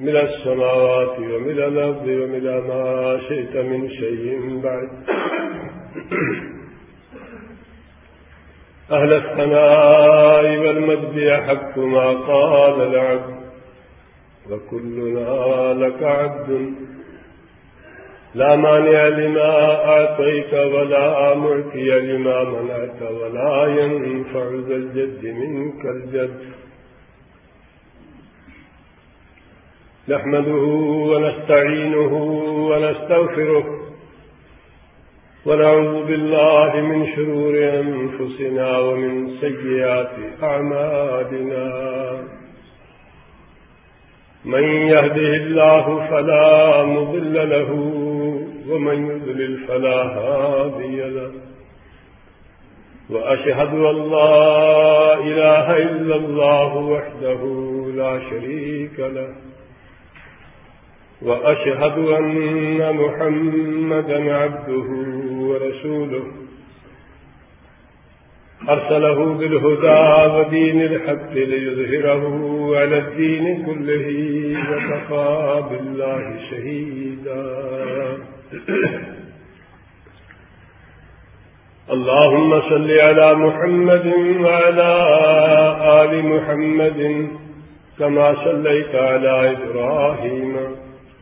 من السماوات ومن الأرض ومن ما شئت من شيء بعد. أهل الثناء والمجد يحق ما قال العبد، وكلنا لك عبد. لا مانع لما أعطيت ولا معطي لما منعت، ولا ينفع ذا الجد منك الجد. نحمده ونستعينه ونستغفره ونعوذ بالله من شرور أنفسنا ومن سيئات أعمالنا. من يهده الله فلا مضل له ومن يضلل فلا هادي له. وأشهد أن لا إله إلا الله وحده لا شريك له. وأشهد أن محمدا عبده ورسوله. أرسله بالهدى ودين الحق ليظهره على الدين كله وكفى بالله شهيدا. اللهم صل على محمد وعلى آل محمد كما صليت على إبراهيم.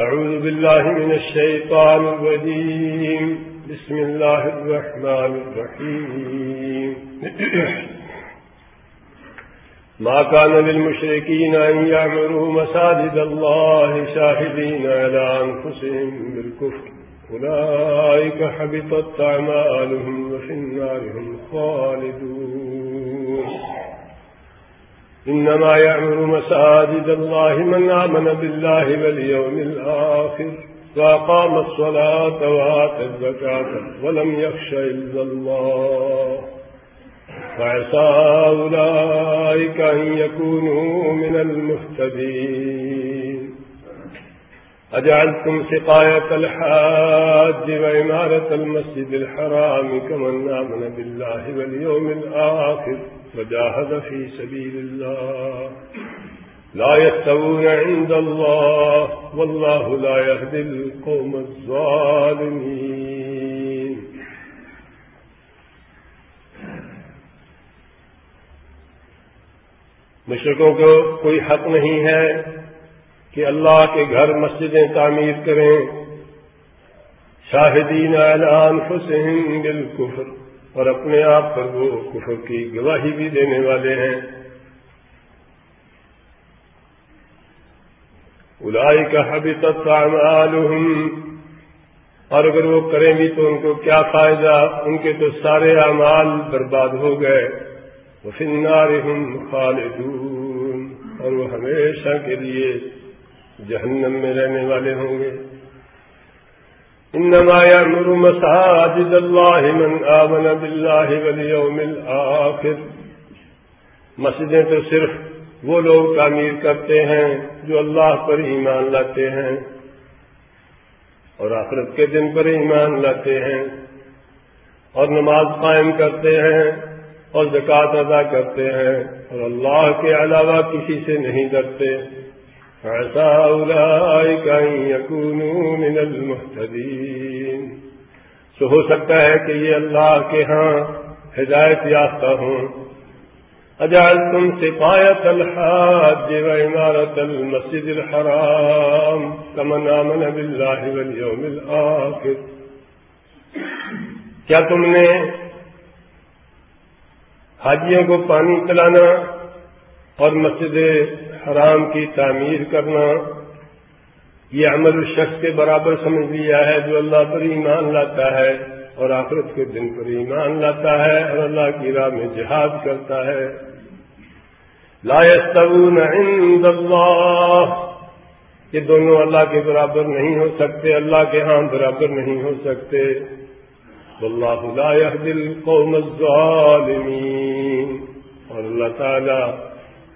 أعوذ بالله من الشيطان الرجيم. بسم الله الرحمن الرحيم. ما كان للمشركين أن يعمروا مساجد الله شاهدين على أنفسهم بالكفر. أولئك حبطت أعمالهم وفي النار هم خالدون. إنما يعمر مساجد الله من آمن بالله واليوم الآخر وأقام الصلاة وآت الزكاة ولم يخش إلا الله. فعسى أولئك أن يكونوا من المهتدين. أجعلتم سقاية الحاج وإمارة المسجد الحرام كمن آمن بالله واليوم الآخر وجاهد في سبيل الله. لا يستوون عند الله. والله لا يهدي القوم الظالمين. مشرقوں کو کوئی حق نہیں ہے کہ اللہ کے گھر مسجدیں تعمیر کریں. شاہدین اعلان حسین بالکفر. اور اپنے آپ پر وہ کفر کی گواہی بھی دینے والے ہیں۔ الائی کا حبی تعمالهم اور اگر وہ کریں بھی تو ان کو کیا فائدہ؟ ان کے تو سارے اعمال برباد ہو گئے۔ وہ فنار خالدون۔ اور وہ ہمیشہ کے لیے جہنم میں رہنے والے ہوں گے۔ انما يأمر مساجد الله من آمن بالله واليوم الآخر۔ مسجدیں تو صرف وہ لوگ تعمیر کرتے ہیں جو اللہ پر ایمان لاتے ہیں اور آخرت کے دن پر ایمان لاتے ہیں اور نماز قائم کرتے ہیں اور زکوٰۃ ادا کرتے ہیں اور اللہ کے علاوہ کسی سے نہیں ڈرتے۔ ایسا من المحتدین تو ہو سکتا ہے کہ یہ اللہ کے ہاں ہدایت یافتہ ہوں. اجال تم سپایت الحاج و عمارت المسجد الحرام کمن امن باللہ والیوم الاخر کیا تم نے حاجیوں کو پانی پلانا اور مسجد حرام کی تعمیر کرنا، یہ عمل شخص کے برابر سمجھ لیا ہے جو اللہ پر ایمان لاتا ہے اور آخرت کے دن پر ایمان لاتا ہے اور اللہ کی راہ میں جہاد کرتا ہے۔ لا يستوون عند اللہ۔ یہ دونوں اللہ کے برابر نہیں ہو سکتے، اللہ کے ہاں برابر نہیں ہو سکتے۔ واللہ لا يهدي القوم الظالمین۔ اور اللہ تعالی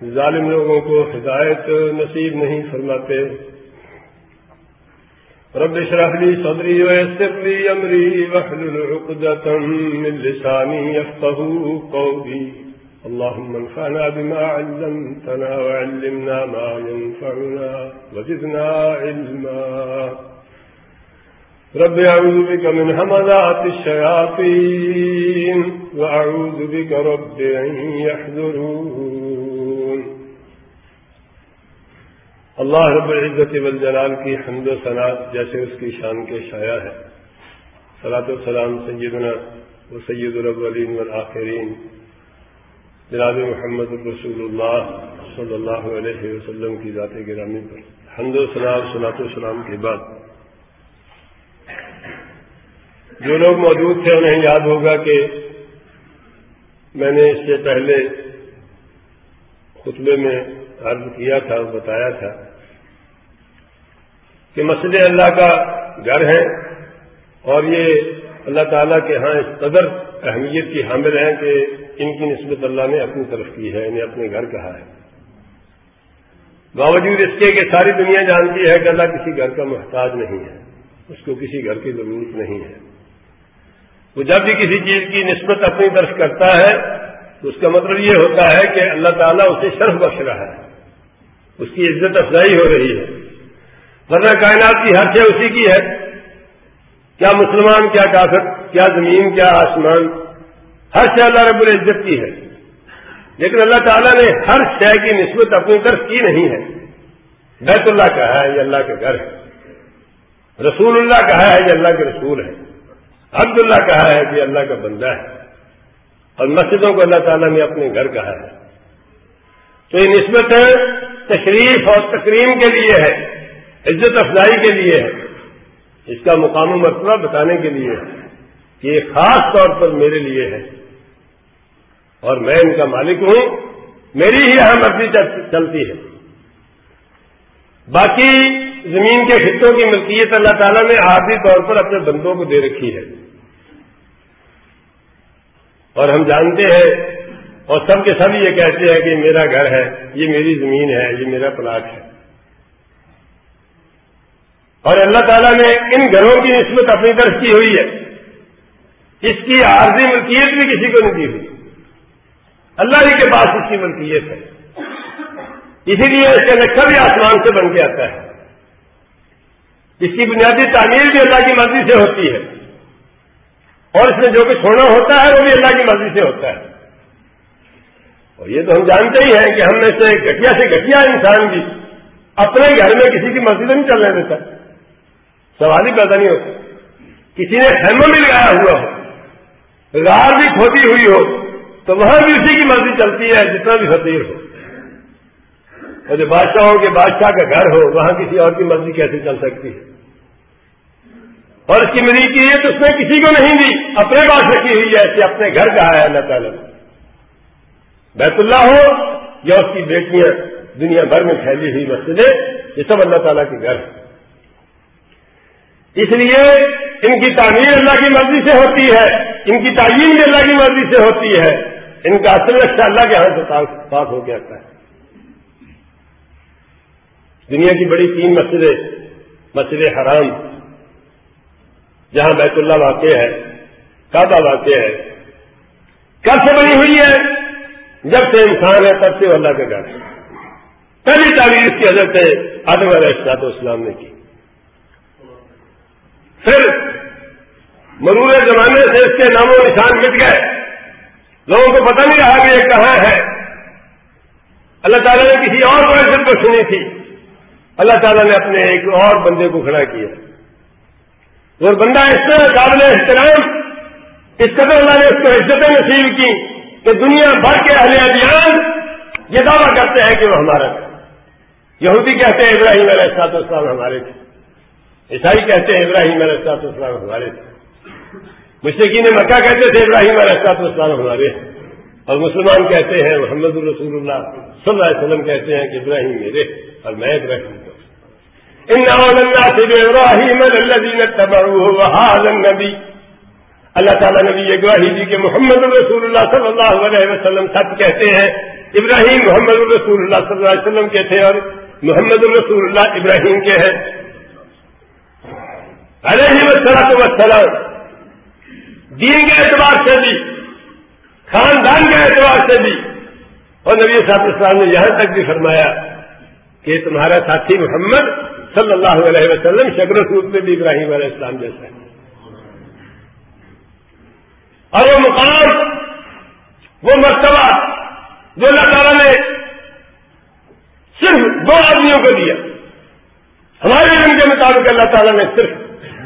ظالم لوگوں کو ہدایت نصیب نہیں فرماتے۔ رب اشرح لي صدري ويسر لي امري واحلل عقدة من لساني يفقهوا قولي۔ اللهم انفعنا بما علمتنا وعلمنا ما ينفعنا وزدنا علما۔ رب أعوذ بك من همذات الشياطين وأعوذ بك رب أن يحذرون اللہ رب العزت والجلال کی حمد و صنعت جیسے اس کی شان کے شاعر ہے۔ صلاۃ السلام سیدنا و سید الاولین والآخرین۔ جناب محمد الرسول اللہ صلی اللہ علیہ وسلم کی ذات گرامی پر۔ حمد و صلاح صلاۃ السلام کے بعد۔ جو لوگ موجود تھے انہیں یاد ہوگا کہ میں نے اس سے پہلے خطبے میں عرض کیا تھا، بتایا تھا کہ مسجد اللہ کا گھر ہے اور یہ اللہ تعالیٰ کے ہاں اس قدر اہمیت کی حامل ہیں کہ ان کی نسبت اللہ نے اپنی طرف کی ہے، انہیں اپنے گھر کہا ہے۔ باوجود اس کے کہ ساری دنیا جانتی ہے کہ اللہ کسی گھر کا محتاج نہیں ہے، اس کو کسی گھر کی ضرورت نہیں ہے۔ وہ جب بھی کسی چیز کی نسبت اپنی طرف کرتا ہے تو اس کا مطلب یہ ہوتا ہے کہ اللہ تعالیٰ اسے شرف بخش رہا ہے۔ اس کی عزت افزائی ہو رہی ہے۔ ورنہ کائنات کی ہر شے اسی کی ہے۔ کیا مسلمان، کیا کافر، کیا زمین، کیا آسمان، ہر شے اللہ رب العزت کی ہے۔ لیکن اللہ تعالیٰ نے ہر شے کی نسبت اپنی طرف کی نہیں ہے۔ بیت اللہ کہا ہے، یہ اللہ کے گھر ہے۔ رسول اللہ کہا ہے، یہ اللہ کے رسول ہے۔ عبداللہ کہا ہے کہ اللہ کا بندہ ہے۔ اور مسجدوں کو اللہ تعالیٰ نے اپنے گھر کہا ہے۔ تو یہ نسبت تشریف اور تقریم کے لیے ہے، عزت افزائی کے لیے ہے۔ اس کا مقام مرتبہ بتانے کے لیے ہے کہ یہ خاص طور پر میرے لیے ہے۔ اور میں ان کا مالک ہوں، میری ہی اہم مرضی چلتی ہے۔ باقی زمین کے خطوں کی ملکیت اللہ تعالیٰ نے آرزی طور پر اپنے بندوں کو دے رکھی ہے۔ اور ہم جانتے ہیں اور سب کے سب یہ کہتے ہیں کہ میرا گھر ہے، یہ میری زمین ہے، یہ میرا پلاٹ ہے۔ اور اللہ تعالیٰ نے ان گھروں کی نسبت اپنی طرف کی ہوئی ہے۔ اس کی عارضی ملکیت بھی کسی کو نہیں دی ہوئی۔ اللہ ہی کے پاس اس کی ملکیت ہے۔ اسی لیے اس کا نقشہ بھی آسمان سے بن کے آتا ہے۔ اس کی بنیادی تعمیر بھی اللہ کی مرضی سے ہوتی ہے۔ اور اس میں جو کچھ ہونا ہوتا ہے، وہ بھی اللہ کی مرضی سے ہوتا ہے۔ اور یہ تو ہم جانتے ہی ہیں کہ ہم میں سے گٹیا سے گٹیا انسان بھی اپنے گھر میں کسی کی مرضی نہیں چلنے دیتا سوال ہی پیدا نہیں ہوتا۔ کسی نے خیمہ بھی لگایا ہوا ہو رار بھی کھوتی ہوئی ہو، تو وہاں بھی اسی کی مرضی چلتی ہے جتنا بھی فقیر ہو۔ اور جو بادشاہوں کے بادشاہ کا گھر ہو، وہاں کسی اور کی مرضی کیسے چل سکتی ہے؟ اور اس کی ملکیت اس میں کسی کو نہیں دی، اپنے پاس رکھی ہوئی ہے ایسے اپنے گھر کا ہے اللہ تعالیٰ۔ بیت اللہ ہو یا اس کی بیٹیاں دنیا بھر میں پھیلی ہوئی مسجدیں، یہ سب اللہ تعالیٰ کے گھر اس لیے ان کی تعمیر اللہ کی مرضی سے ہوتی ہے، ان کی تعلیم بھی اللہ کی مرضی سے ہوتی ہے۔ ان کا اصل لکشہ اللہ کے ہاتھ سے پاک ہو کے آتا ہے۔ دنیا کی بڑی تین مسجدیں، مسجد حرام، جہاں بیت اللہ واقع ہے، کعبہ واقع ہے۔ کب سے بنی ہوئی ہے جب سے انسان ہے تب سے اللہ کا گھر ہے۔ پہلی تعلیم اس کی حضرت آدم علیہ السلاط اسلام نے کی۔ پھر مرور زمانے سے اس کے نام و نشان مٹ گئے۔ لوگوں کو پتہ نہیں رہا کہ یہ کہاں ہے۔ اللہ تعالیٰ نے کسی اور ورثت کو سنی تھی۔ اللہ تعالیٰ نے اپنے ایک اور بندے کو کھڑا کیا۔ اور بندہ اس طرح قابل احترام اس قدر اللہ نے اس کو عزتیں نصیب کی کہ دنیا بھر کے اہل ادیان یہ دعویٰ کرتے ہیں کہ وہ ہمارا تھا یہودی کہتے ہیں ابراہیم علیہ السلاط اسلام ہمارے تھے۔ عیسائی کہتے ہیں ابراہیم علیہ السلاط اسلام ہمارے تھے۔ مشرقین مکہ کہتے تھے ابراہیم علیہ السلاط اسلام ہمارے اور مسلمان کہتے ہیں محمد الرسول اللہ صلی اللہ علیہ وسلم کہتے ہیں کہ ابراہیم میرے اور میں ابراہیم ان ابراہیم نبی اللہ تعالیٰ نبی گواہی دی کہ محمد الرسول اللہ صلی اللہ علیہ وسلم سچ کہتے ہیں۔ ابراہیم محمد الرسول اللہ صلی اللہ علیہ وسلم کے تھے اور محمد الرسول اللہ ابراہیم کے ہیں۔ علیہ وسلم دین کے اعتبار سے بھی، خاندان کے اعتبار سے بھی۔ اور نبی صاحب السلام نے یہاں تک بھی فرمایا کہ تمہارا ساتھی محمد صلی اللہ علیہ وسلم شکر سود میں بھی ابراہیم علیہ السلام جیسا ہے۔ اور وہ مقام، وہ مرتبہ جو اللہ تعالیٰ نے صرف دو آدمیوں کو دیا۔ ہمارے علم کے مطابق اللہ تعالیٰ نے صرف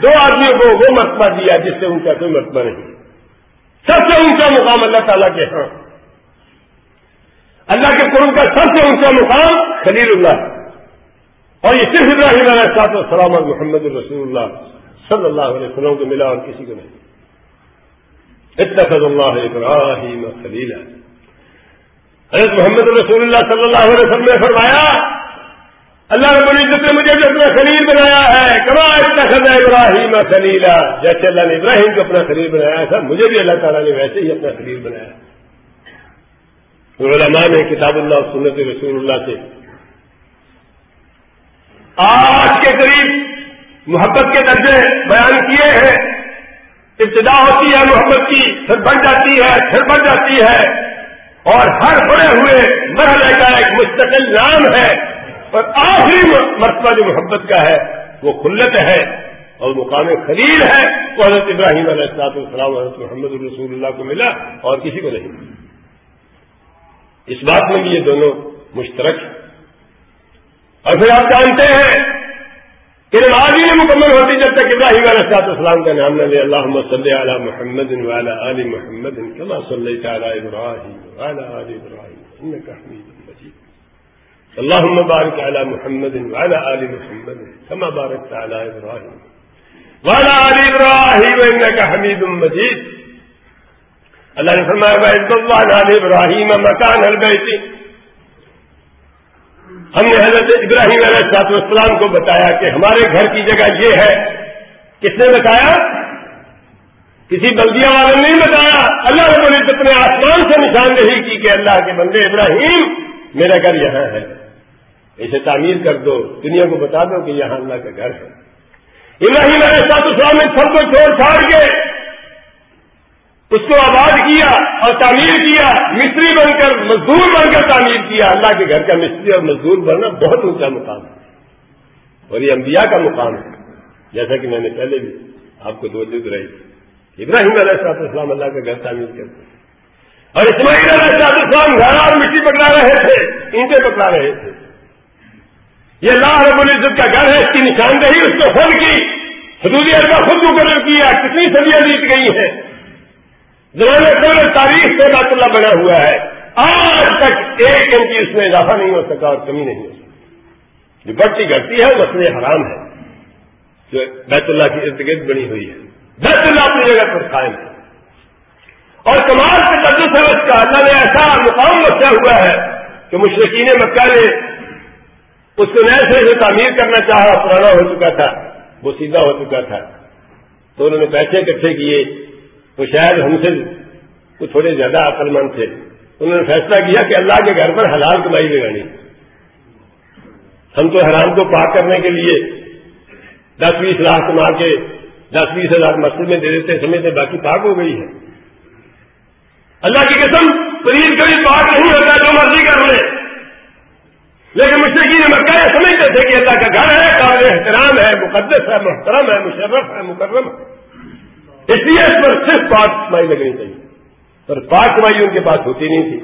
دو آدمیوں کو وہ مرتبہ دیا جس سے ان کا کوئی مرتبہ نہیں۔ سب سے اونچا مقام اللہ تعالیٰ کے ہاں۔ اللہ کے قرب کا سب سے اونچا مقام خلیل اللہ۔ اور یہ صرف ابراہیم علیہ صاحب السلام اور محمد الرسول اللہ صلی اللہ علیہ وسلم کو ملا اور کسی کو نہیں۔ اتخذ اللہ ابراہیم خلیلہ حضرت محمد رسول اللہ صلی اللہ علیہ وسلم نے فرمایا، اللہ رب العزت نے مجھے بھی اپنا خلیل بنایا ہے، کما اتنا خدا ابراہیم خلیلا جیسے اللہ نے ابراہیم کو اپنا خلیل بنایا تھا، مجھے بھی اللہ تعالیٰ نے ویسے ہی اپنا خلیل بنایا۔ علماء نے کتاب اللہ سنت رسول اللہ سے، آج کے قریب محبت کے درجے بیان کیے ہیں۔ ابتدا ہوتی ہے محبت کی، پھر بڑھ جاتی ہے، پھر بڑھ جاتی ہے۔ اور ہر بڑے ہوئے مرحلے کا ایک مستقل نام ہے۔ اور آخری مرتبہ جو محبت کا ہے، وہ خلت ہے۔ اور مقام خلیل ہے۔ وہ حضرت ابراہیم علیہ السلاط السلام حضرت محمد الرسول اللہ کو ملا اور کسی کو نہیں۔ ملا اس بات میں بھی یہ دونوں مشترک۔ ہیں اور پھر آپ جانتے ہیں کہ نماز ہی نہیں مکمل ہوتی جب تک ابراہیم علیہ السلاط اسلام کا نام نہ لے۔ اللہ صلی علی محمد والا علی محمد کما صلی تعالی ابراہیم والا علی ابراہیم انك حميد مجيد اللهم بارك على محمد وعلى آل محمد كما باركت على إبراهيم وعلى آل إبراهيم إنك حميد مجيد اللہ نے فرمایا بعد اللہ علی ابراہیم مکان البیت ہم نے حضرت ابراہیم علیہ السلاط والسلام کو بتایا کہ ہمارے گھر کی جگہ یہ ہے۔ کس نے بتایا؟ کسی بلدیا والے نے نہیں بتایا۔ اللہ رب العزت نے آسمان سے نشاندہی کی کہ اللہ کے بندے ابراہیم، میرا گھر یہاں ہے۔ اسے تعمیر کر دو، دنیا کو بتا دو کہ یہاں اللہ کا گھر ہے۔ ابراہیم علیہ السلاط اسلام نے سب کو چھوڑ چھاڑ کے اس کو آباد کیا اور تعمیر کیا مستری بن کر، مزدور بن کر تعمیر کیا۔ اللہ کے گھر کا مستری اور مزدور بننا بہت اونچا مقام ہے۔ اور یہ انبیاء کا مقام ہے۔ جیسا کہ میں نے پہلے بھی آپ کو دو دکھ رہی۔ ابراہیم علیہ السلاط اسلام اللہ کا گھر تعمیر کرتے اور اسماعیل علیہ السلاط اسلام گھر اور مٹی پکڑا رہے تھے، اینٹیں پکڑا رہے تھے۔ یہ اللہ رب العزت کا گھر ہے، اس کی نشاندہی، اس کو خود کی حدودی اربا خود مقرر کیا کتنی صدیاں بیت گئی ہیں۔ زمانے پورے تاریخ سے بیت اللہ بنا ہوا ہے۔ آج تک ایک انچ اس میں اضافہ نہیں ہو سکا اور کمی نہیں ہو سکی جو بڑھتی گھٹتی ہے وہ اصل حرام ہے جو بیت اللہ کی ارد گرد بنی ہوئی ہے۔ بیت اللہ اپنی جگہ پر قائم ہے۔ اور کمال کے تجربے ہے اس کا۔ اللہ نے ایسا مقام بچا ہوا ہے کہ مشرقین مکہ نے اس کو نئے سے تعمیر کرنا چاہا، پرانا ہو چکا تھا، وہ سیدھا ہو چکا تھا۔ تو انہوں نے پیسے اکٹھے کیے۔ تو شاید ہم سے وہ تھوڑے زیادہ عقل مند تھے۔ انہوں نے فیصلہ کیا کہ اللہ کے گھر پر حلال کمائی لگانی ہم تو حرام کو پاک کرنے کے لیے دس بیس لاکھ کما کے دس بیس ہزار مسجد میں دے دیتے سمجھتے باقی پاک ہو گئی ہے۔ اللہ کی قسم پنیر کبھی پاک نہیں ہوتا جو مرضی کر لے۔ لیکن مشرقی نے مکہ یہ سمجھتے تھے کہ اللہ کا گھر ہے قابل احترام ہے، مقدس ہے، محترم ہے، مشرف ہے، مکرم ہے۔ اس لیے اس پر صرف پاک کمائی لگنی چاہیے۔ پر پاک کمائی ان کے پاس ہوتی نہیں تھی۔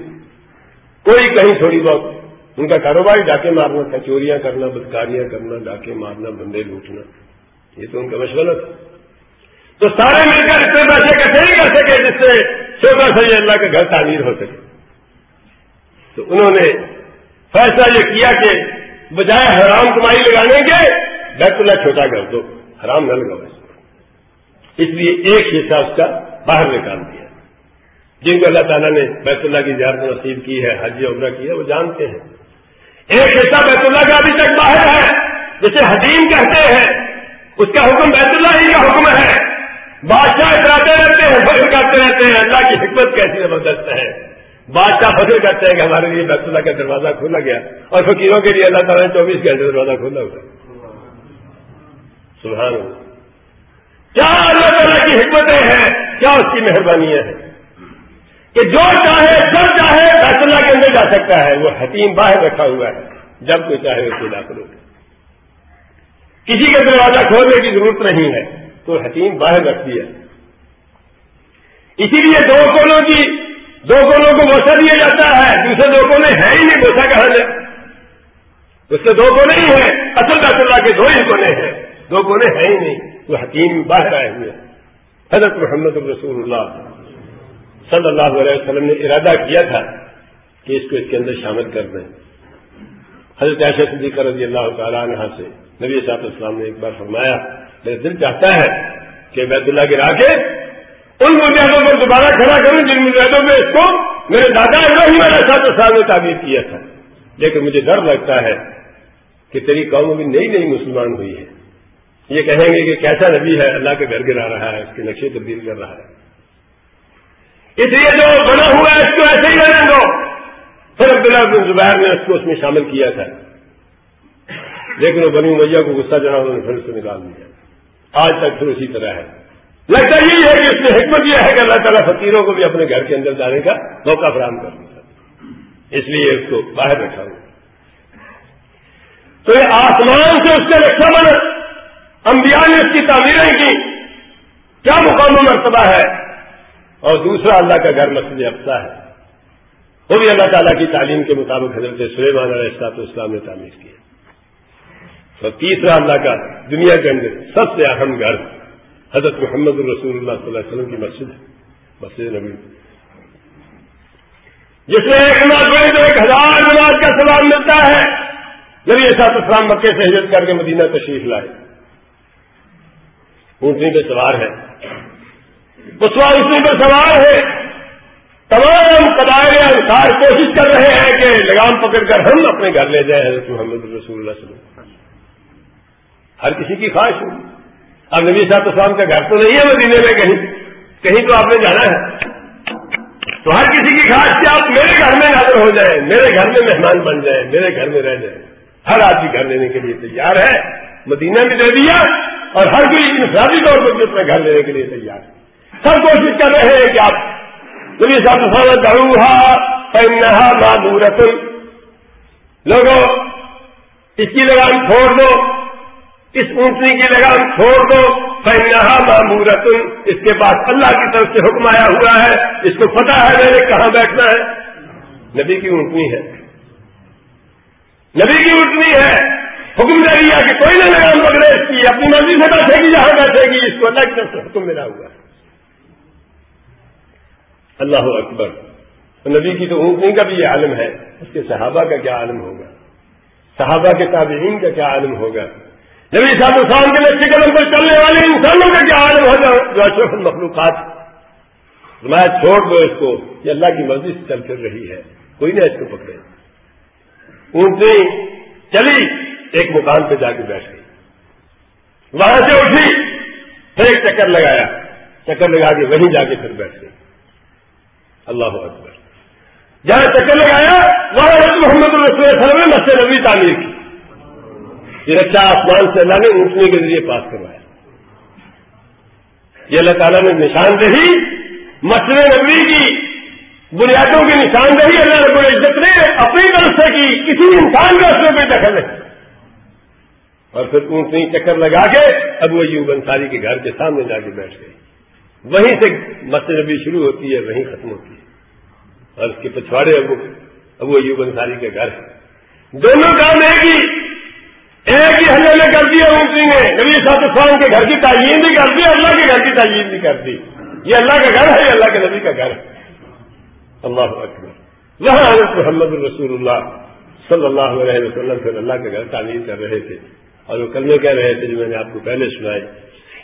کوئی کہیں تھوڑی بہت ان کا کاروبار ڈاکے مارنا تھا چوریاں کرنا، بدکاریاں کرنا ڈاکے مارنا، بندے لوٹنا۔ یہ تو ان کا مشغلہ تھا۔ تو سارے مل کر اتنے پیسے کیسے نہیں کر سکے، جس سے چھوٹا سا یہ اللہ کا گھر تعمیر ہو سکے۔ تو انہوں نے فیصلہ یہ کیا کہ بجائے حرام کمائی لگانے کے بیت اللہ چھوٹا کر دو، حرام نہ لگاؤ۔ اس لیے ایک حصہ اس کا باہر نکال دیا۔ جن کو اللہ تعالیٰ نے بیت اللہ کی زیارت نصیب کی ہے، حج عمرہ کی ہے، وہ جانتے ہیں۔ ایک حصہ بیت اللہ کا ابھی تک باہر ہے، جسے حدیم کہتے ہیں۔ اس کا حکم بیت اللہ ہی کا حکم ہے۔ بادشاہ اتراتے رہتے ہیں فصل کرتے رہتے ہیں۔ اللہ کی حکمت کیسی زبردست ہے۔ بادشاہ فصل کرتے ہیں کہ ہمارے لیے بیت اللہ کا دروازہ کھولا گیا۔ اور فقیروں کے لیے اللہ تعالیٰ نے چوبیس گھنٹے دروازہ کھولا ہوا سبحان کیا اللہ تعالیٰ کی حکمتیں ہیں؟ کیا اس کی مہربانیاں ہیں؟ کہ جو چاہے جب چاہے، بیت اللہ کے اندر جا سکتا ہے۔ وہ حتیم باہر رکھا ہوا ہے، جب کوئی چاہے اسے داخل ہو کسی کا دروازہ کھولنے کی ضرورت نہیں ہے، تو حتیم باہر رکھ دیا۔ اسی لیے دو کونوں کی، دو کونوں کو بوسا دیا جاتا ہے۔ دوسرے دو کونے ہے ہی نہیں بوسا کہا جائے اس سے دو کونے ہی ہیں۔ اصل بیت اللہ کے دو ہی کونے ہیں۔ دو کونے ہیں ہی نہیں۔ تو حتیم باہر آئے ہوئے حضرت محمد رسول اللہ صلی اللہ علیہ وسلم نے ارادہ کیا تھا کہ اس کو اس کے اندر شامل کر دیں۔ حضرت عائشہ صدیقہ رضی اللہ تعالیٰ عنہ سے نبی صاحب اسلام نے ایک بار فرمایا میرا دل چاہتا ہے کہ بیت اللہ گرا کے ان بنیادوں پر دوبارہ کھڑا کروں جن بنیادوں میں اس کو میرے دادا ابراہیم علیہ صاحب اسلام نے تعبیر کیا تھا۔ لیکن مجھے ڈر لگتا ہے کہ تیری قوم ابھی نئی نئی مسلمان ہوئی ہے۔ یہ کہیں گے کہ کیسا نبی ہے، اللہ کے گھر گرا رہا ہے، اس کے نقشے تبدیل کر رہا ہے۔ اس لیے جو بنا ہوا ہے، اس کو ایسے ہی رہنے دو۔ پھر عبداللہ بن زبیر نے اس کو اس میں شامل کیا تھا۔ لیکن وہ بنی میاں کو غصہ چڑھا، انہوں نے پھر سے نکال دیا۔ آج تک پھر اسی طرح ہے۔ لگتا یہی ہے کہ اس نے حکمت یہ ہے کہ اللہ تعالیٰ فقیروں کو بھی اپنے گھر کے اندر جانے کا موقع فراہم کر دیا۔ اس لیے اس کو باہر رکھا ہوا۔ تو یہ آسمان سے اس کے رکشا بنا۔ انبیاء نے اس کی تعمیریں کی۔ کیا مقام و مرتبہ ہے؟ اور دوسرا اللہ کا گھر مسجد افسا ہے۔ وہ بھی اللہ تعالیٰ کی تعلیم کے مطابق حضرت سلیمان علیہ السلاط اسلام نے تعمیر کیا اور تیسرا اللہ کا دنیا کے اندر سب سے اہم گھر حضرت محمد الرسول اللہ صلی اللہ علیہ وسلم کی مسجد ہے۔ مسجد نبی جس میں ایک نماز پڑھے تو ایک ہزار نماز کا سلام ملتا ہے۔ جب یہ سات اسلام مکے سے ہجرت کر کے مدینہ تشریف لائے۔ اونٹنی پہ سوار ہے۔ اسی پر سوال ہے۔ تمام قبائل انسار کوشش کر رہے ہیں کہ لگام پکڑ کر ہم اپنے گھر لے جائیں حضرت محمد رسول اللہ صلی اللہ علیہ وسلم۔ ہر کسی کی خواہش ہوگی اب نبی صاحب اسلام کا گھر تو نہیں ہے مدینے میں کہیں۔ کہیں تو آپ نے جانا ہے۔ تو ہر کسی کی خواہش کہ آپ میرے گھر میں نظر ہو جائیں، میرے گھر میں مہمان بن جائیں، میرے گھر میں رہ جائیں۔ ہر آدمی گھر لینے کے لیے تیار ہے۔ مدینہ بھی دے دیا۔ اور ہر کوئی انفرادی طور پر بھی اپنا گھر لینے کے لیے تیار ہے۔ سب کوشش کر رہے ہیں کہ آپ نبی صاحب دروہا پہنہا معمورت لوگوں، اس کی لگام چھوڑ دو، اس اونٹنی کی لگام چھوڑ دو پہنہا معمورت اس کے بعد اللہ کی طرف سے حکم آیا ہوا ہے، اس کو پتا ہے میں نے کہاں بیٹھنا ہے۔ نبی کی اونٹنی ہے۔ نبی کی اونٹنی ہے۔ حکم دے دیا کہ کوئی نہ لگام پکڑے اس کی اپنی مرضی سے بیٹھے گی، جہاں بیٹھے گی، اس کو اللہ کی طرف سے حکم ملا ہوا ہے۔ اللہ اکبر۔ نبی کی تو اونٹنی کا بھی یہ عالم ہے۔ اس کے صحابہ کا کیا عالم ہوگا؟ صحابہ کے تابعین کا کیا عالم ہوگا؟ نبی صاحب السلام کے نقش قدم پر چلنے والے انسانوں کا کیا عالم ہوگا؟ جو اشرف المخلوقات۔ میں چھوڑ دو اس کو، یہ اللہ کی مرضی سے چل پھر رہی ہے۔ کوئی نہ اس کو پکڑے۔ اونٹنی چلی۔ ایک مکان پہ جا کے بیٹھ گئی۔ وہاں سے اٹھی، پھر ایک چکر لگایا۔ چکر لگا کے وہیں جا کے پھر بیٹھ گئی۔ اللہ اکبر۔ جہاں چکر لگایا، وہاں محمد الرسول وسلم نے مسجد نبی تعمیر کی۔ یہ رچا آسمان سے اللہ نے اونٹنے کے ذریعے پاس کروایا۔ یہ اللہ تعالیٰ نے نشاندہی مسئلے نبی کی۔ بنیادوں کی نشاندہی اللہ رب العزت نے اپنی طرف سے کی۔ کسی انسان کا اس میں کوئی دخل ہے اور پھر اونٹنی چکر لگا کے ابو ایوب انصاری کے گھر کے سامنے جا کے بیٹھ گئی وہیں سے مسجد نبی شروع ہوتی ہے، وہیں ختم ہوتی ہے۔ اور اس کے پچھواڑے ابو ابو ایوب انصاری کے گھر دونوں کام ایک ہی۔ ایک ہی حملے نے کر دیا اونٹنی نے۔ نبی صاحب السلام کے گھر کی تعین بھی کر دی، اللہ کے گھر کی تعین بھی کر دی۔ یہ اللہ کا گھر ہے، یہ اللہ کے نبی کا گھر ہے۔ اللہ اکبر۔ وہاں حضرت محمد الرسول اللہ صلی اللہ علیہ وسلم پھر اللہ کا گھر تعمیر کر رہے تھے۔ اور وہ کلمے کہہ رہے تھے جو میں نے آپ کو پہلے سنائے۔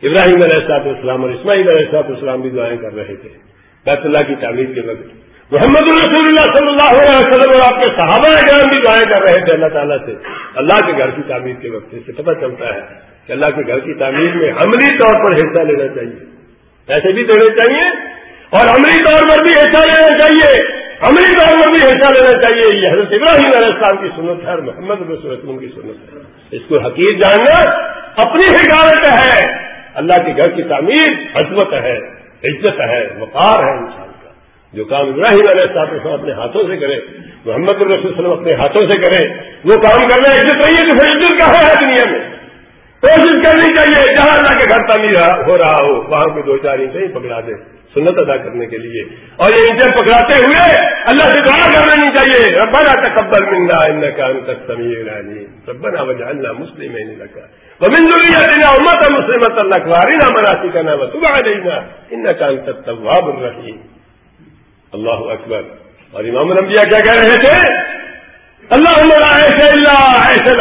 ابراہیم علیہ السلاط اسلام اور اسماعیل علیہ السلاط اسلام بھی دعائیں کر رہے تھے۔ بیت اللہ کی تعمیر کے وقت۔ محمد الرسول اللہ صلی اللہ علیہ وسلم اور آپ کے صحابہ گرم بھی دعائیں کر رہے تھے اللہ تعالیٰ سے۔ اللہ کے گھر کی تعمیر کے وقت سے پتہ چلتا ہے کہ اللہ کے گھر کی تعمیر میں عملی طور پر حصہ لینا چاہیے۔ ایسے بھی دینے چاہیے اور عملی طور پر بھی حصہ لینا چاہیے۔ عملی طور پر بھی حصہ لینا چاہیے، یہ حضرت ابراہیم علیہ السلام کی سنت ہے اور محمد رسول وسلم کی سنت ہے۔ اس کو حقیق جاننا اپنی حکارت ہے۔ اللہ کے گھر کی تعمیر عظمت ہے، عزت ہے، وقار ہے انسان کا۔ جو کام ابراہیم علیہ صاحب وسلم اپنے ہاتھوں سے کرے، محمد الرسول وسلم اپنے ہاتھوں سے کرے، وہ کام کرنا عزت نہیں ہے تو پھر عزت کہاں ہے دنیا میں؟ کوشش کرنی چاہیے، جہاں اللہ کے گھر تعمیر ہو رہا ہو، وہاں پہ دو چار انٹیں ہی پکڑا دے۔ سنت ادا کرنے کے لیے۔ اور یہ انٹیں پکڑاتے ہوئے اللہ سے دعا کر لینی چاہیے۔ ربنا تقبل منا انك انت السميع العليم ربنا وجعلنا مسلمين لك ومن ذريتنا امه مسلمه لك وارنا مناسكنا وتب علينا انك انت التواب الرحيم اللہ اکبر۔ اور امام الانبیاء کیا کہہ رہے تھے؟ اللہ ایسے اللہ ایسے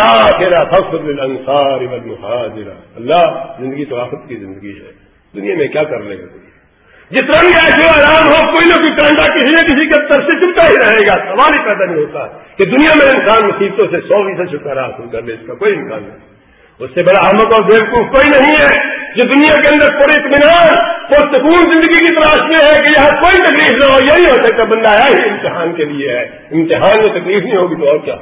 فخر الانصار والمہاجر اللہ زندگی تو آفت کی زندگی ہے۔ دنیا میں کیا کر لے گا؟ جس رنگ ایسے آرام ہو، کوئی نہ کوئی کانڈا کسی نہ کسی کے طرف سے چلتا ہی رہے گا۔ سوال ہی پیدا نہیں ہوتا کہ دنیا میں انسان مصیبتوں سے سو فیصد چھٹکارا حاصل کر لے اس کا کوئی امکان نہیں۔ اس سے بڑا احمد اور بیوقوف کوئی نہیں ہے جو دنیا کے اندر پورے اطمینان اور سکون زندگی کی تلاش میں ہے کہ یہاں کوئی تکلیف نہ ہو۔ یہی ہو سکتا بندہ آیا ہی امتحان کے لیے ہے۔ امتحان میں تکلیف نہیں ہوگی تو اور کیا؟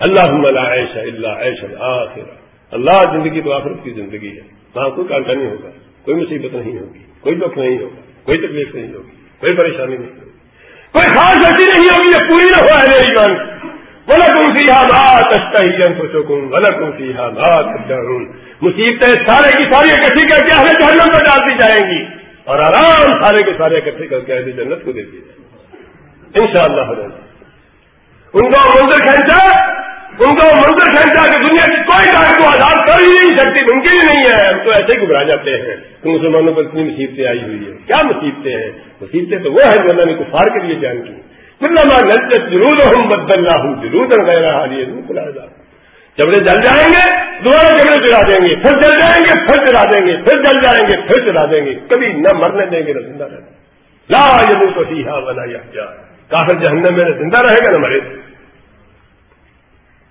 اللہ ایشا اللہ ایشا آخر اللہ زندگی تو آخرت کی زندگی ہے، وہاں کوئی کانٹا نہیں ہوگا، کوئی مصیبت نہیں ہوگی۔ کوئی دکھ نہیں ہوگا، کوئی تکلیف نہیں ہوگی، کوئی پریشانی نہیں ہوگی۔ کوئی خاص ایسی نہیں ہوگی یہ پوری نہ ہوا ہے ایمان بلا کم سی بات اچھا ہی جن سوچو کم بلا کم سی بات مصیبتیں سارے کی ساری اکٹھی کر کے ہمیں جہنم پر ڈال دی جائیں گی۔ اور آرام سارے کے سارے اکٹھے کر کے اہل جنت کو دے دی جائیں گی۔ ان شاء اللہ ان کا منظر کھینچا ان کا منظر کھینچا کہ دنیا کی کوئی طاقت کو آزاد کر ہی نہیں سکتی، ممکن ہی نہیں ہے۔ ہم تو ایسے ہی گھبرا جاتے ہیں۔ کہ مسلمانوں پر اتنی مصیبتیں آئی ہوئی ہے کیا مصیبتیں ہیں؟ مصیبتیں تو وہ ہے جو اللہ نے کفار کے لیے جان کی۔ کلما نلچت ضرور ہوں بد اللہ ہوں ضرور غیر حالی روح کلا جبڑے جل جائیں گے، دوبارہ جبڑے چلا دیں گے۔ پھر جل جائیں گے، پھر چلا دیں گے۔ پھر جل جائیں گے، پھر چلا دیں گے۔ کبھی نہ مرنے دیں گے، نہ زندہ رہنے لا یہ تو ہی ہاں بنا یا کافر جہنم میں نہ زندہ رہے گا، نہ مرے۔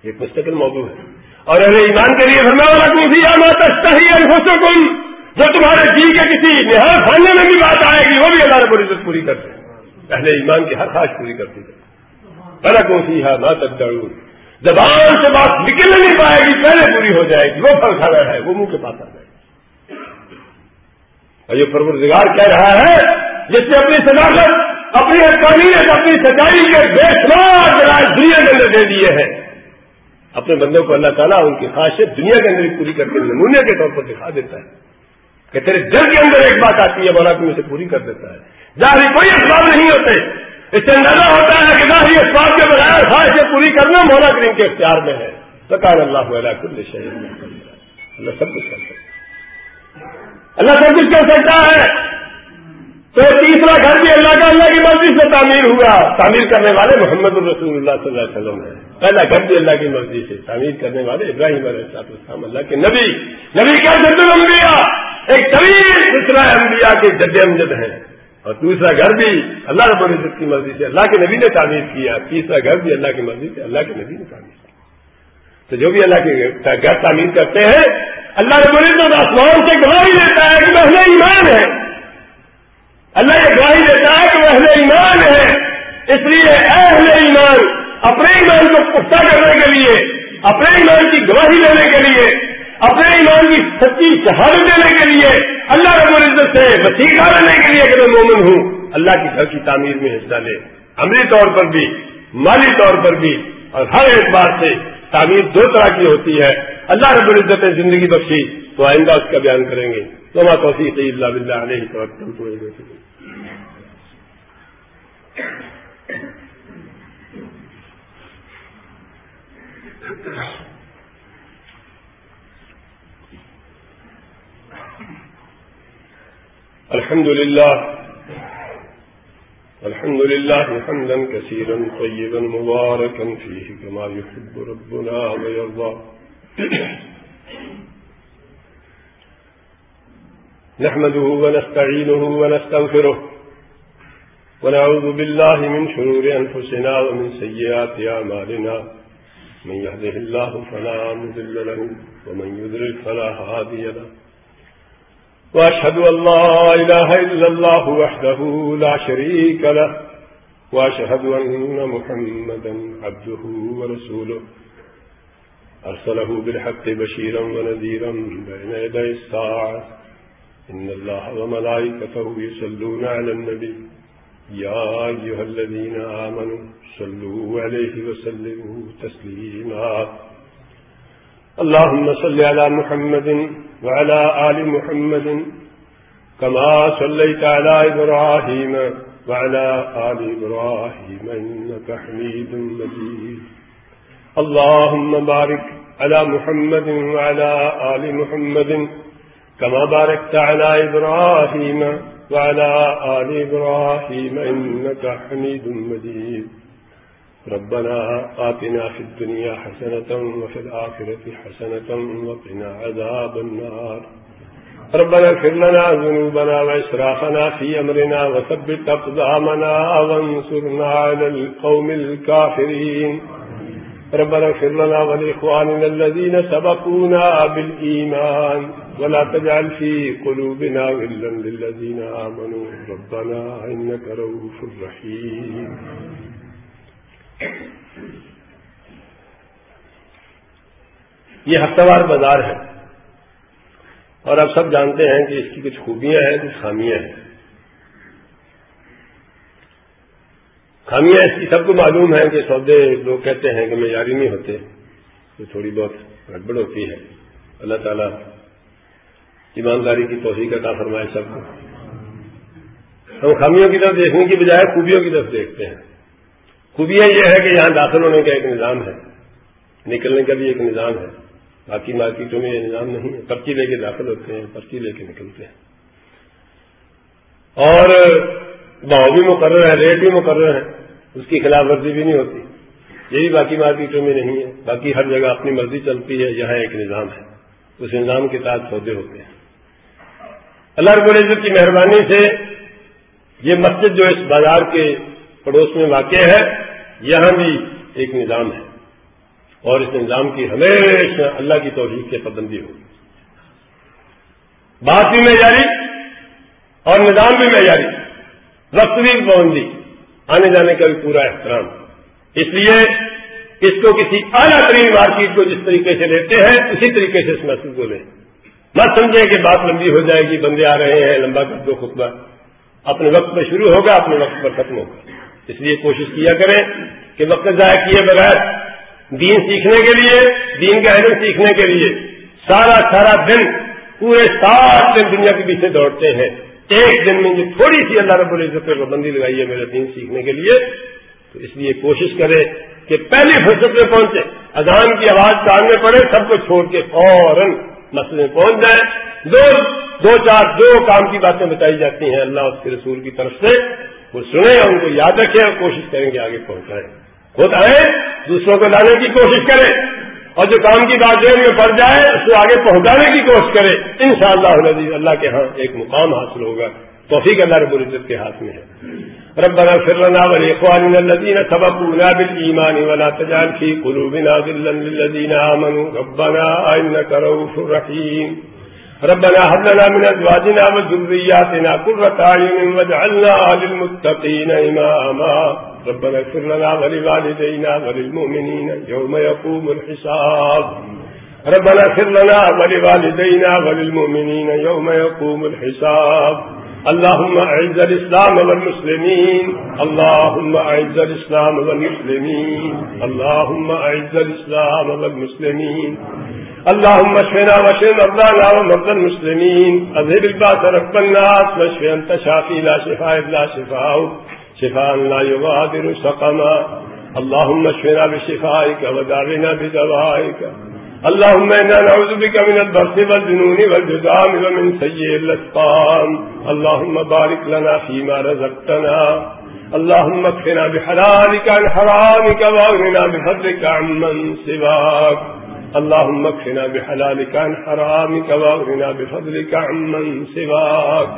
یہ مستقل موضوع ہے۔ اور اگر ایمان کے لیے فرما والا کوئی ماتا ہی انفسکم جو تمہارے جی کے کسی نہار خانے میں بھی بات آئے گی، وہ بھی اللہ رب العزت پوری کرتے پہلے ایمان کی ہر خواہش پوری کرتی ہے فرق ہوتی ہے ماں تک زبان سے بات نکل نہیں پائے گی، پہلے پوری ہو جائے گی۔ وہ پھل کھانا ہے، وہ منہ کے پاس آ جائے گی۔ اور یہ پروردگار کہہ رہا ہے، جس نے اپنی صداقت، اپنی قانیت اپنی سچائی کے بے شمار دنیا کے اندر دے دیے ہیں۔ اپنے بندوں کو اللہ تعالیٰ ان کی خواہشیں دنیا کے اندر پوری کر کے نمونے کے طور پر دکھا دیتا ہے کہ تیرے دل کے اندر ایک بات آتی ہے، مولا تم اسے پوری کر دیتا ہے۔ ظاہری کوئی اسباب نہیں ہوتے۔ اس سے اندازہ ہوتا ہے کہ ظاہری اسباب کے بغیر خواہشیں پوری کرنا مولا کریم کے اختیار میں ہے۔ سکار اللہ اللہ کل شہر اللہ سب کچھ کر سکتا اللہ سب کچھ کر سکتا ہے۔ تو تیسرا گھر بھی اللہ کا، اللہ کی مرضی سے تعمیر ہوا۔ تعمیر کرنے والے محمد الرسول اللہ صلی اللہ علیہ وسلم ہے پہلا گھر بھی اللہ کی مرضی سے تعمیر کرنے والے ابراہیم علیہ السلام اللہ کے نبی۔ نبی کیا جد الانبیاء، ایک طویل سلسلہ انبیاء کے جد امجد ہے اور دوسرا گھر بھی اللہ رب العزت کی مرضی سے، اللہ کے نبی نے تعمیر کیا۔ تیسرا گھر بھی اللہ کی مرضی سے، اللہ کے نبی نے تعمیر کیا۔ تو جو بھی اللہ کے گھر تعمیر کرتے ہیں، اللہ رب العزت آسمان سے گواہی دیتا ہے کہ پہلے ایمان ہے اللہ یہ گواہی دیتا ہے کہ وہ اہل ایمان ہے اس لیے اہل ایمان اپنے ایمان کو پختہ کرنے کے لیے، اپنے ایمان کی گواہی دینے کے لیے، اپنے ایمان کی سچی شہادت دینے کے لیے اللہ رب العزت سے وسیقہ لینے کے لیے اگر میں مومن ہوں۔ اللہ کے گھر کی تعمیر میں حصہ لے۔ عملی طور پر بھی، مالی طور پر بھی۔ اور ہر ایک بات سے تعمیر دو طرح کی ہوتی ہے۔ اللہ رب العزت نے زندگی بخشی تو آئندہ اس کا بیان کریں گے۔ تو میں توفیق اللہ بلّہ علیہ الحمد لله الحمد لله حمدا كثيرا طيبا مباركا فيه كما يحب ربنا ويرضى. نحمده ونستعينه ونستغفره. ونعوذ بالله من شرور أنفسنا ومن سيئات أعمالنا. من يهده الله فلا مذل له ومن يذرل فلا هادي له. وأشهد أن لا إله إلا الله وحده لا شريك له. وأشهد أن محمدا عبده ورسوله. أرسله بالحق بشيرا ونذيرا بين يدي الساعة. إن الله وملائكته يسلون على النبي. يا أيها الذين آمنوا صلوا عليه وسلموا تسليما. اللهم صل على محمد وعلى آل محمد كما صليت على إبراهيم وعلى آل إبراهيم إنك حميد مجيد. اللهم بارك على محمد وعلى آل محمد كما باركت على إبراهيم وعلى آل إبراهيم إنك حميد مجيد. ربنا آتنا في الدنيا حسنة وفي الآخرة حسنة وقنا عذاب النار. ربنا اغفر لنا ذنوبنا وإسرافنا في أمرنا وثبت أقدامنا وانصرنا على القوم الكافرين. ربنا اغفر لنا ولإخواننا الذين سبقونا بالإيمان. ولا تجعل في قلوبنا غلا للذين آمنوا. ربنا إنك روف رحيم. یہ ہفتہ وار بازار ہے اور اب سب جانتے ہیں کہ اس کی کچھ خوبیاں ہیں، کچھ خامیاں ہیں۔ خامیاں اس کی سب کو معلوم ہے کہ سودے لوگ کہتے ہیں کہ معیاری نہیں ہوتے، تو تھوڑی بہت گڑبڑ ہوتی ہے۔ اللہ تعالیٰ ایمانداری کی توحیع کا فرمائے سب کو۔ ہم خامیوں کی طرف دیکھنے کی بجائے خوبیوں کی طرف دیکھتے ہیں۔ خوبیاں یہ ہے کہ یہاں داخل ہونے کا ایک نظام ہے۔ نکلنے کا بھی ایک نظام ہے۔ باقی مارکیٹوں میں یہ نظام نہیں ہے۔ پرچی لے کے داخل ہوتے ہیں، پرچی لے کے نکلتے ہیں۔ اور بھاؤ بھی مقرر ہے، ریٹ بھی مقرر ہے۔ اس کی خلاف ورزی بھی نہیں ہوتی۔ یہ بھی باقی مارکیٹوں میں نہیں ہے۔ باقی ہر جگہ اپنی مرضی چلتی ہے، یہاں ایک نظام ہے۔ اس نظام کے ساتھ سودے ہوتے ہیں۔ اللہ رب العزت کی مہربانی سے یہ مسجد جو اس بازار کے پڑوس میں واقع ہے، یہاں بھی ایک نظام ہے۔ اور اس نظام کی ہمیشہ اللہ کی توحید کے پابندی ہوگی۔ بات بھی معیاری اور نظام بھی معیاری وقت بھی پابندی۔ آنے جانے کا بھی پورا احترام۔ اس لیے اس کو کسی اعلیٰ ترین مارکیٹ کو جس طریقے سے لیتے ہیں، اسی طریقے سے اس محسوس کو لیں۔ مت سمجھیں کہ بات لمبی ہو جائے گی، بندے آ رہے ہیں، لمبا کر دو خطبہ۔ اپنے وقت پر شروع ہوگا، اپنے وقت پر ختم ہوگا۔ اس لیے کوشش کیا کریں کہ وقت ضائع کیے بغیر دین سیکھنے کے لیے، دین کا علم سیکھنے کے لیے سارا سارا دن، پورے سات دن دنیا کے پیچھے دوڑتے ہیں۔ ایک دن میں یہ تھوڑی سی اللہ رب العزت پہ پابندی لگائی ہے میرے دین سیکھنے کے لیے، تو اس لیے کوشش کرے کہ پہلی فرصت میں پہنچے، اذان کی آواز کاننے پڑے، سب کو چھوڑ کے فوراً مسئلے میں پہنچ جائیں۔ دو دو چار دو کام کی باتیں بتائی جاتی ہیں اللہ اس کے رسول کی طرف سے، وہ سنیں اور ان کو یاد رکھیں اور کوشش کریں گے آگے پہنچائیں۔ خود آئے دوسروں کو لانے کی کوشش کریں۔ اور جو کام کی بات ذہن میں پڑ جائے، اس کو آگے پہنچانے کی کوشش کرے ان شاء اللہ اللہ کے ہاں ایک مقام حاصل ہوگا۔ توفیق اللہ رب العزت کے ہاتھ میں ہے۔ ربنا اغفر لنا ولإخواننا الذين سبقونا بالإيمان ولا تجعل في قلوبنا غلا للذين آمنوا، ربنا إنك رؤوف رحيم۔ ربنا هب لنا من أزواجنا وذرياتنا قرة أعين واجعلنا للمتقين إماما۔ ربنا اغفر لنا ولوالدينا وللمؤمنين يوم يقوم الحساب۔ ربنا اغفر لنا ولوالدينا وللمؤمنين يوم يقوم الحساب۔ اللهم اعز الاسلام والمسلمين. اللهم اعز الاسلام والمسلمين. اللهم اعز الاسلام والمسلمين. اللهم اشفنا واشف مرضانا ومرضى المسلمين. اذهب الباس رب الناس. واشف انت شافي لا شفاء الا شفاء شفاء لا يغادر سقما. اللهم اشفنا بشفائك وداعنا بدوائك. اللهم إنا نعوذ بك من البرس والجنون والجزام ومن سيء الأسقام. اللهم بارك لنا فيما رزقتنا. اللهم اكفنا بحلالك عن حرامك واغننا بفضلك عمن سواك. اللهم اكفنا بحلالك عن حرامك واغننا بفضلك عمن سواك.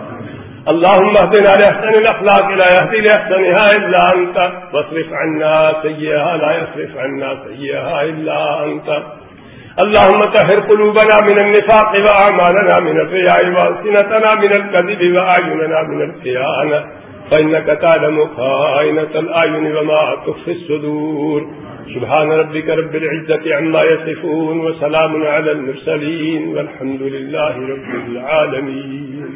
اللهم اهدنا لأحسن الأخلاق، لا يهدي لأحسنها إلا أنت. واصرف عنا سيئها، لا يصرف عنا سيئها إلا أنت. اللهم طهر قلوبنا من النفاق وأعمالنا من الرياء وألسنتنا من الكذب وأعيننا من الخيانة فإنك تعلم خائنة الأعين وما تخفي الصدور. سبحان ربك رب العزة عما يصفون وسلام على المرسلين والحمد لله رب العالمين.